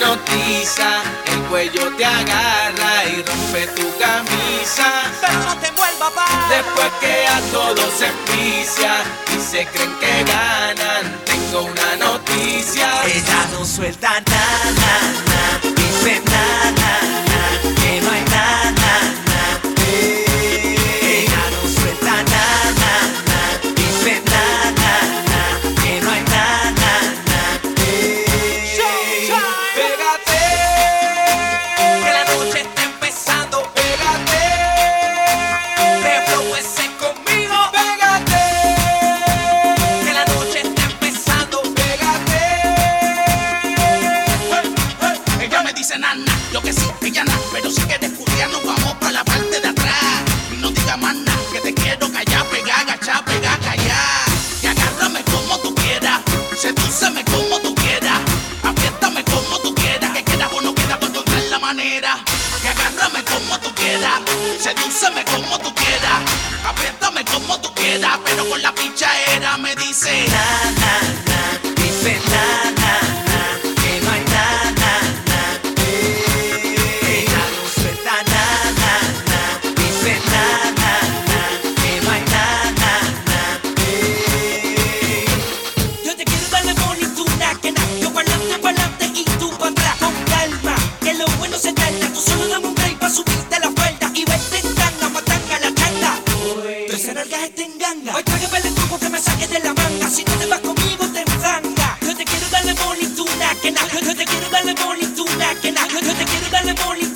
camisa, el cuello te agarra y rompe tu camisa. Pero no te envuelva, pa. Después que a todos se envicia y se creen que ganan, tengo una noticia. Ella no suelta nada, na, pero si quieres nos vamos para la parte de atrás. Y no diga más nada, que te quiero callar, pegar, agachar, pegar, callar. Y agárrame como tú quieras, sedúceme como tú quieras, apriétame como tú quieras, que quieras o no quieras, por encontrar la manera. Que agárrame como tú quieras, sedúceme como tú quieras, apriétame como tú quieras, pero con la pichadera me dice dice tú solo dame un break pa' subirte la falda y vete en tanga, pa' tanga la changa. Tres nalgas estén en ganga, hoy traje para el truco que me saques de la manga, si no te vas conmigo te enfanga. Yo te quiero darle bonituna, que nada, yo te quiero darle bonituna, que nada, yo te quiero darle bonituna,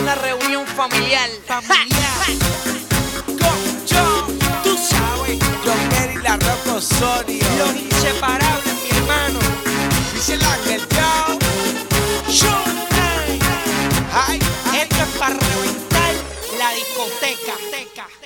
una reunión familiar. Familiar. Con John, tú sabes. John Kerry, la Rocco Osorio. Los inseparables, mi hermano. Cristian Ángel, yo. Showtime. Ay, Esto es para reventar la discoteca.